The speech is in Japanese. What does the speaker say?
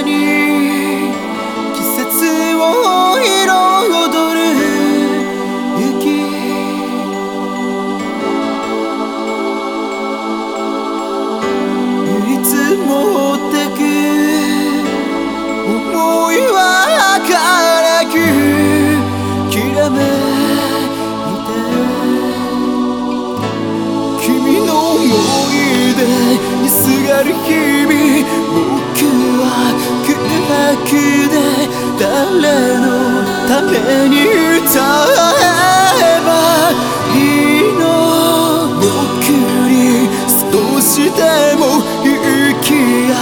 に季節を彩る雪。降り積もってく思いは明るくきらめいて君の思い出にすがる日々空白で誰のために歌えばいいの僕に少しでも勇気や